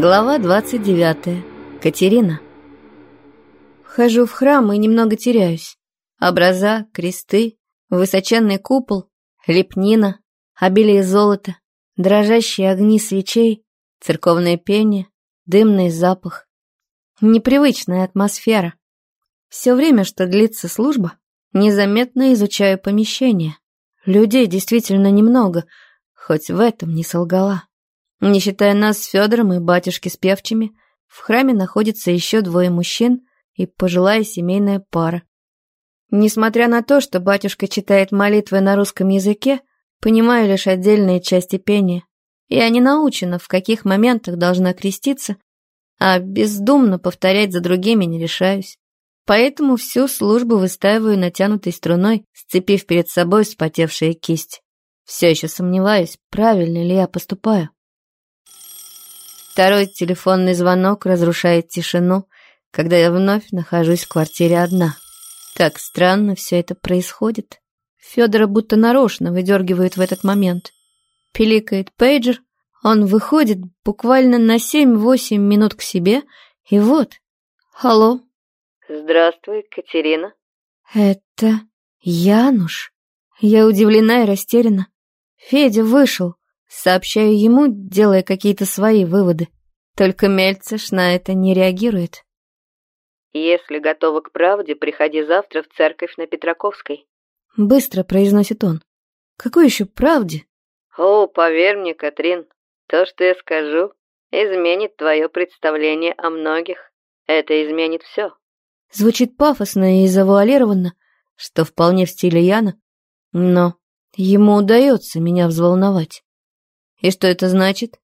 Глава 29. Катерина. Вхожу в храм и немного теряюсь. Образа, кресты, высоченный купол, лепнина, обилие золота, дрожащие огни свечей, церковное пение, дымный запах. Непривычная атмосфера. Все время, что длится служба, незаметно изучаю помещение. Людей действительно немного, хоть в этом не солгала. Не считая нас с Федором и батюшки с певчими, в храме находится еще двое мужчин и пожилая семейная пара. Несмотря на то, что батюшка читает молитвы на русском языке, понимаю лишь отдельные части пения. Я не научена, в каких моментах должна креститься, а бездумно повторять за другими не решаюсь. Поэтому всю службу выстаиваю натянутой струной, сцепив перед собой вспотевшие кисть. Все еще сомневаюсь, правильно ли я поступаю. Второй телефонный звонок разрушает тишину, когда я вновь нахожусь в квартире одна. Так странно все это происходит. Федора будто нарочно выдергивают в этот момент. Пиликает пейджер, он выходит буквально на 7-8 минут к себе, и вот. Алло. Здравствуй, Катерина. Это Януш. Я удивлена и растеряна. Федя вышел. Сообщаю ему, делая какие-то свои выводы. Только Мельцеш на это не реагирует. «Если готова к правде, приходи завтра в церковь на Петраковской». Быстро произносит он. «Какой еще правде?» «О, поверь мне, Катрин, то, что я скажу, изменит твое представление о многих. Это изменит все». Звучит пафосно и завуалированно, что вполне в стиле Яна, но ему удается меня взволновать. И что это значит?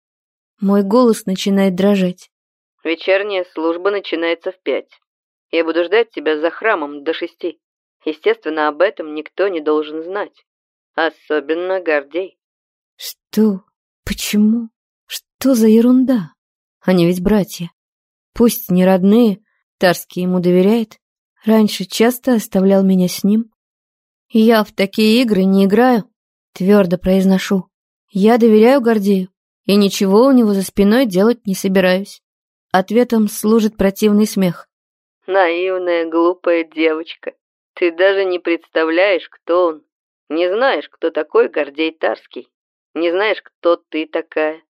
Мой голос начинает дрожать. Вечерняя служба начинается в пять. Я буду ждать тебя за храмом до шести. Естественно, об этом никто не должен знать. Особенно Гордей. Что? Почему? Что за ерунда? Они ведь братья. Пусть не родные, Тарский ему доверяет. Раньше часто оставлял меня с ним. Я в такие игры не играю, твердо произношу. Я доверяю Гордею и ничего у него за спиной делать не собираюсь. Ответом служит противный смех. Наивная, глупая девочка. Ты даже не представляешь, кто он. Не знаешь, кто такой Гордей Тарский. Не знаешь, кто ты такая.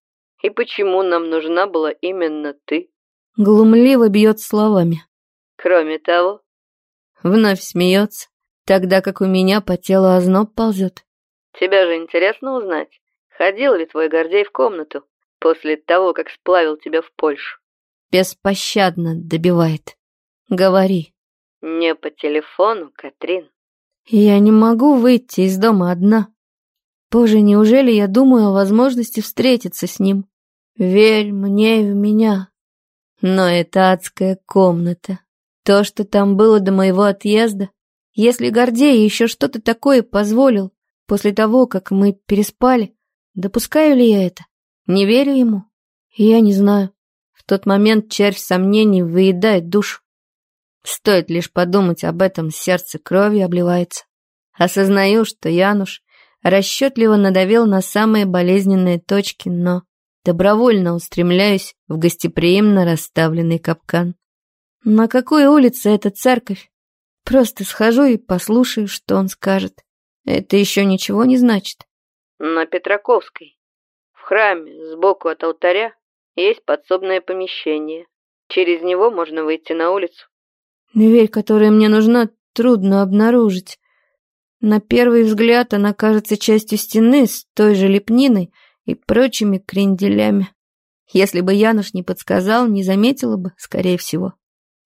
И почему нам нужна была именно ты. Глумливо бьет словами. Кроме того... Вновь смеется, тогда как у меня по телу озноб ползет. Тебя же интересно узнать, Ходил ли твой Гордей в комнату после того, как сплавил тебя в Польшу? Беспощадно добивает. Говори. Не по телефону, Катрин. Я не могу выйти из дома одна. Боже, неужели я думаю о возможности встретиться с ним? Верь мне и в меня. Но это адская комната. То, что там было до моего отъезда. Если Гордей еще что-то такое позволил после того, как мы переспали, Допускаю ли я это? Не верю ему? Я не знаю. В тот момент червь сомнений выедает душу. Стоит лишь подумать об этом, сердце кровью обливается. Осознаю, что Януш расчетливо надавил на самые болезненные точки, но добровольно устремляюсь в гостеприимно расставленный капкан. На какой улице эта церковь? Просто схожу и послушаю, что он скажет. Это еще ничего не значит. На Петраковской. В храме, сбоку от алтаря, есть подсобное помещение. Через него можно выйти на улицу. Дверь, которая мне нужна, трудно обнаружить. На первый взгляд она кажется частью стены с той же лепниной и прочими кренделями. Если бы Януш не подсказал, не заметила бы, скорее всего.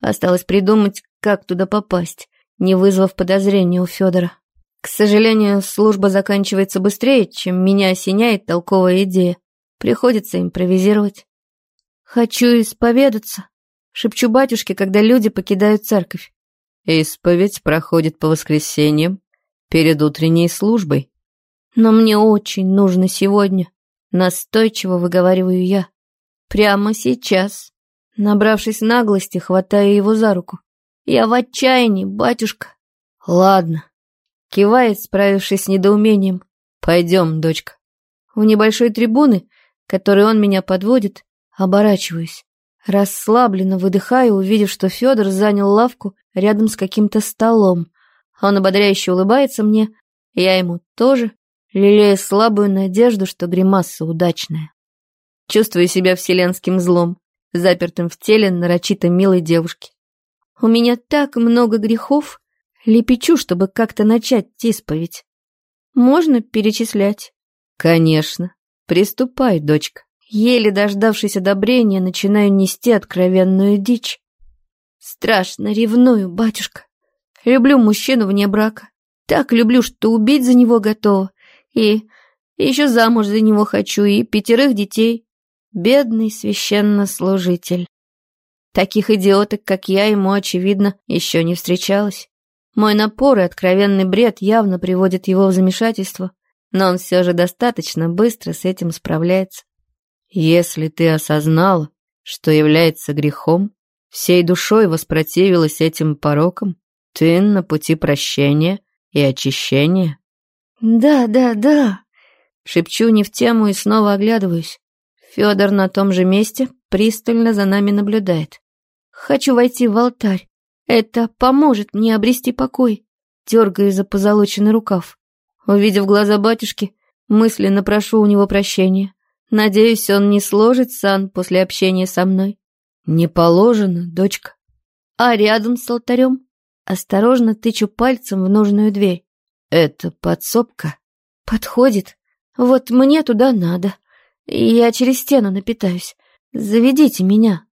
Осталось придумать, как туда попасть, не вызвав подозрения у Федора. К сожалению, служба заканчивается быстрее, чем меня осеняет толковая идея. Приходится импровизировать. Хочу исповедаться. Шепчу батюшке, когда люди покидают церковь. Исповедь проходит по воскресеньям, перед утренней службой. Но мне очень нужно сегодня. Настойчиво выговариваю я. Прямо сейчас. Набравшись наглости, хватаю его за руку. Я в отчаянии, батюшка. Ладно, Кивает, справившись с недоумением. «Пойдем, дочка». У небольшой трибуны, которой он меня подводит, Оборачиваюсь. Расслабленно выдыхаю, увидев, что Федор занял лавку рядом с каким-то столом. Он ободряюще улыбается мне, я ему тоже, лелея слабую надежду, что гримаса удачная. Чувствую себя вселенским злом, запертым в теле нарочито милой девушки. У меня так много грехов, лепечу, чтобы как-то начать исповедь. Можно перечислять? Конечно. Приступай, дочка. Еле дождавшись одобрения, начинаю нести откровенную дичь. Страшно ревную, батюшка. Люблю мужчину вне брака. Так люблю, что убить за него готова. И еще замуж за него хочу, и пятерых детей. Бедный священнослужитель. Таких идиоток, как я, ему, очевидно, еще не встречалось. Мой напор и откровенный бред явно приводят его в замешательство, но он все же достаточно быстро с этим справляется. Если ты осознала, что является грехом, всей душой воспротивилась этим порокам, ты на пути прощения и очищения. Да, да, да. Шепчу не в тему и снова оглядываюсь. Федор на том же месте пристально за нами наблюдает. Хочу войти в алтарь. Это поможет мне обрести покой. Дергаю за позолоченный рукав. Увидев глаза батюшки, мысленно прошу у него прощения. Надеюсь, он не сложит сан после общения со мной. Не положено, дочка. А рядом с алтарем осторожно тычу пальцем в нужную дверь. Это подсобка. Подходит. Вот мне туда надо. Я через стену напитаюсь. Заведите меня.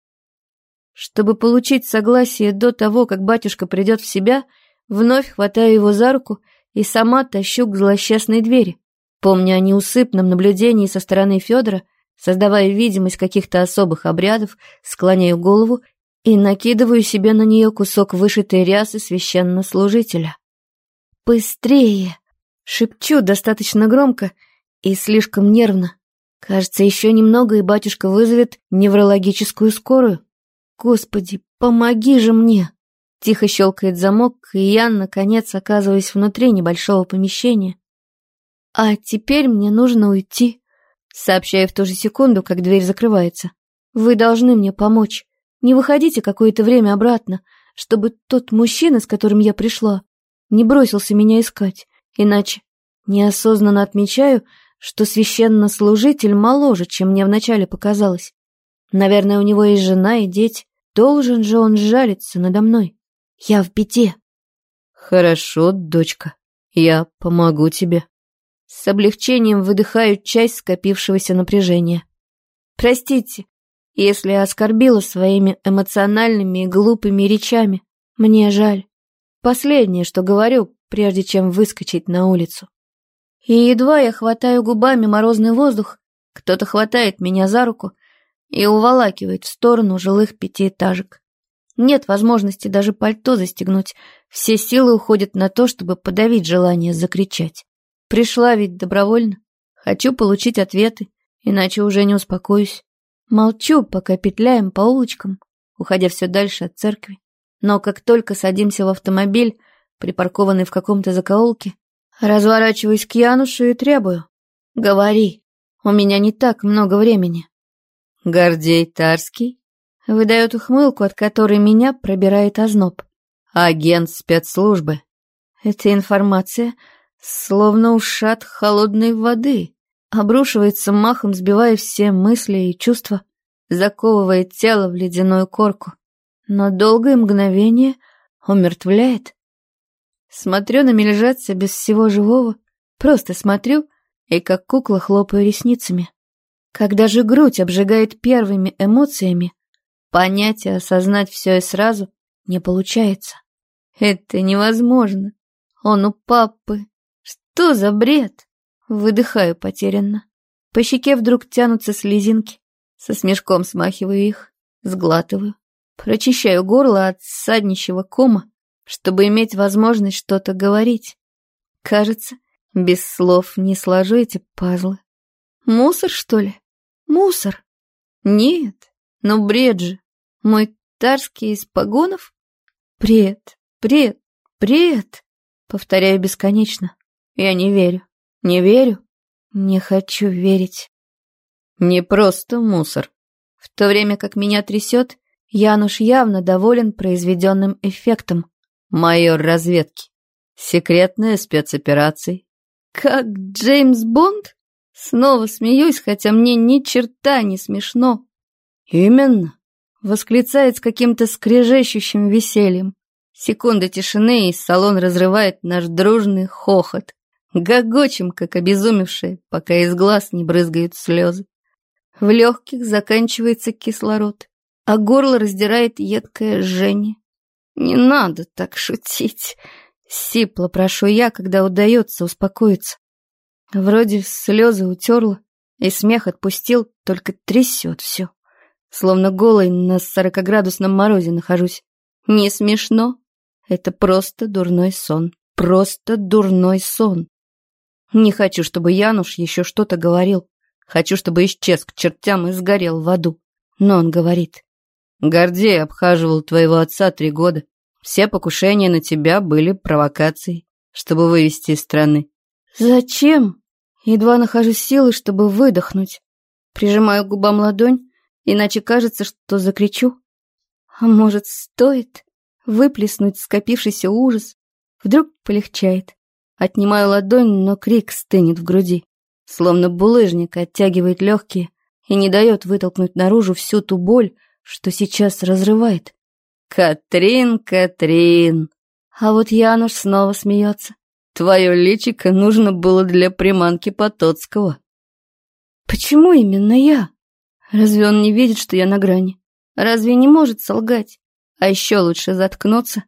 Чтобы получить согласие до того, как батюшка придет в себя, вновь хватаю его за руку и сама тащу к злосчастной двери. Помня о неусыпном наблюдении со стороны Федора, создавая видимость каких-то особых обрядов, склоняю голову и накидываю себе на нее кусок вышитой рясы священнослужителя. «Быстрее!» — шепчу достаточно громко и слишком нервно. Кажется, еще немного, и батюшка вызовет неврологическую скорую. Господи, помоги же мне! Тихо щелкает замок, и я, наконец, оказываюсь внутри небольшого помещения, «А теперь мне нужно уйти», сообщаю в ту же секунду, как дверь закрывается. «Вы должны мне помочь. Не выходите какое-то время обратно, чтобы тот мужчина, с которым я пришла, не бросился меня искать. Иначе неосознанно отмечаю, что священнослужитель моложе, чем мне вначале показалось. Наверное, у него есть жена и дети. Должен же он жариться надо мной. Я в беде. Хорошо, дочка, я помогу тебе. С облегчением выдыхаю часть скопившегося напряжения. Простите, если оскорбила своими эмоциональными и глупыми речами. Мне жаль. Последнее, что говорю, прежде чем выскочить на улицу. И едва я хватаю губами морозный воздух, кто-то хватает меня за руку и уволакивает в сторону жилых пятиэтажек. Нет возможности даже пальто застегнуть, все силы уходят на то, чтобы подавить желание закричать. Пришла ведь добровольно. Хочу получить ответы, иначе уже не успокоюсь. Молчу, пока петляем по улочкам, уходя все дальше от церкви. Но как только садимся в автомобиль, припаркованный в каком-то закоулке, разворачиваюсь к Янушу и требую. «Говори, у меня не так много времени». Гордей Тарский выдает ухмылку, от которой меня пробирает озноб. Агент спецслужбы. Эта информация словно ушат холодной воды, обрушивается махом, сбивая все мысли и чувства, заковывая тело в ледяную корку. Но долгое мгновение умертвляет. Смотрю на Мельжатца без всего живого, просто смотрю и как кукла хлопаю ресницами. Когда же грудь обжигает первыми эмоциями, понять и осознать все и сразу не получается. Это невозможно. Он у папы, что за бред? Выдыхаю потерянно. По щеке вдруг тянутся слезинки. Со смешком смахиваю их, сглатываю. Прочищаю горло от саднищего кома, чтобы иметь возможность что-то говорить. Кажется, без слов не сложу эти пазлы. Мусор, что ли? Мусор? Нет, ну бред же. Мой тарский из погонов? Бред, бред, бред. Повторяю бесконечно. Я не верю. Не верю. Не хочу верить. Не просто мусор. В то время как меня трясет, Януш явно доволен произведенным эффектом. Майор разведки. Секретная спецоперация. Как Джеймс Бонд? Снова смеюсь, хотя мне ни черта не смешно. Именно. Восклицает с каким-то скрежещущим весельем. Секунда тишины, и салон разрывает наш дружный хохот. Гогочем, как обезумевшие, пока из глаз не брызгают слезы. В легких заканчивается кислород, а горло раздирает едкое жжение. Не надо так шутить. Сипло прошу я, когда удается успокоиться. Вроде слезы утерла, и смех отпустил, только трясет все. Словно голой на сорокоградусном морозе нахожусь. Не смешно, это просто дурной сон. Просто дурной сон. Не хочу, чтобы Януш еще что-то говорил. Хочу, чтобы исчез к чертям и сгорел в аду. Но он говорит. Гордей обхаживал твоего отца три года. Все покушения на тебя были провокацией, чтобы вывести из страны. Зачем? Едва нахожу силы, чтобы выдохнуть. Прижимаю губам ладонь, иначе кажется, что закричу. А может, стоит? выплеснуть скопившийся ужас. Вдруг полегчает. Отнимаю ладонь, но крик стынет в груди. Словно булыжник оттягивает легкие и не дает вытолкнуть наружу всю ту боль, что сейчас разрывает. «Катрин, Катрин!» А вот Януш снова смеется. «Твое личико нужно было для приманки Потоцкого». «Почему именно я? Разве он не видит, что я на грани? Разве не может солгать? А еще лучше заткнуться.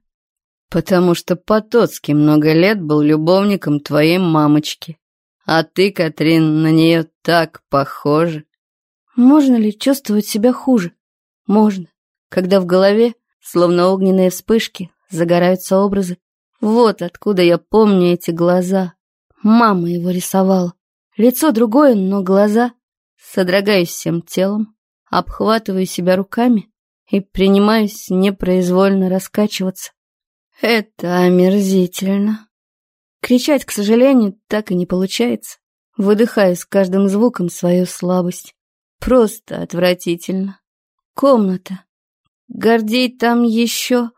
Потому что Потоцкий много лет был любовником твоей мамочки. А ты, Катрин, на нее так похожа. Можно ли чувствовать себя хуже? Можно, когда в голове, словно огненные вспышки, загораются образы. Вот откуда я помню эти глаза. Мама его рисовала. Лицо другое, но глаза. Содрогаюсь всем телом, обхватываю себя руками и принимаюсь непроизвольно раскачиваться. Это омерзительно. Кричать, к сожалению, так и не получается. Выдыхаю с каждым звуком свою слабость. Просто отвратительно. Комната. Гордей там еще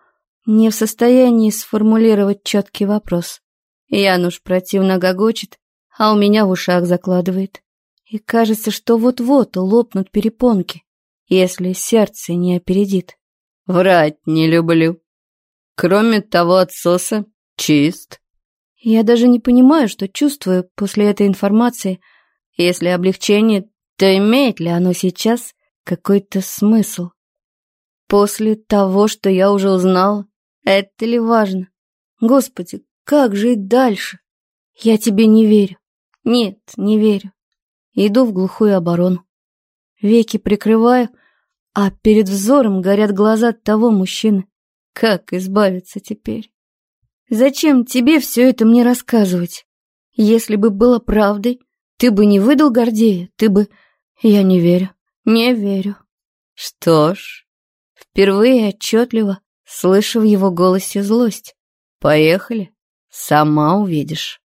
не в состоянии сформулировать четкий вопрос. Януш противно гогочет, а у меня в ушах закладывает. И кажется, что вот-вот лопнут перепонки если сердце не опередит. Врать не люблю. Кроме того отсоса, чист. Я даже не понимаю, что чувствую после этой информации. Если облегчение, то имеет ли оно сейчас какой-то смысл? После того, что я уже узнал, это ли важно? Господи, как жить дальше? Я тебе не верю. Нет, не верю. Иду в глухую оборону. Веки прикрываю, а перед взором горят глаза того мужчины. Как избавиться теперь? Зачем тебе все это мне рассказывать? Если бы было правдой, ты бы не выдал Гордея, ты бы... Я не верю, не верю. Что ж, впервые отчетливо слышу в его голосе злость. Поехали, сама увидишь.